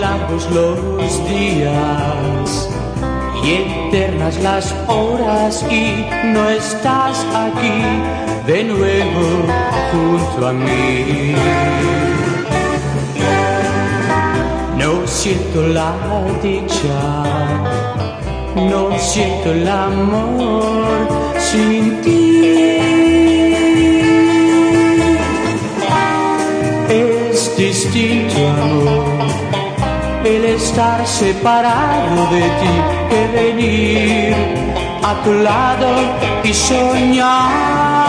largos los días y eternas las horas y no estás aquí de nuevo junto a mí. No siento la dicha, no siento el amor sin ti. Es distinto estar separado de ti que venir a tu lado y soñar.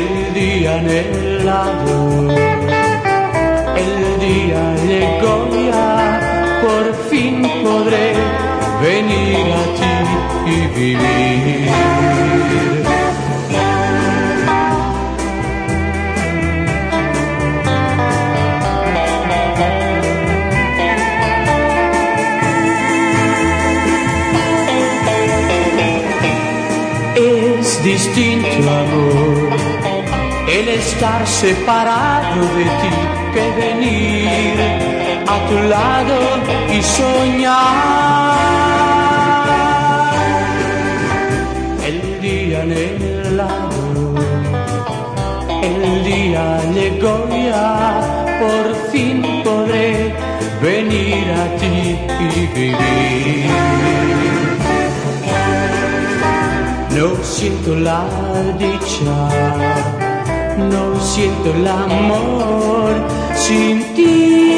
El día anhelado, el día llegó ya, por fin podré venir a ti y vivir. Distinto amor. El estar separado de ti que venir a tu lado y soñar. El día anhelado el día llegó ya por fin podré venir a ti y vivir no siento la dicha, no siento el amor sin ti.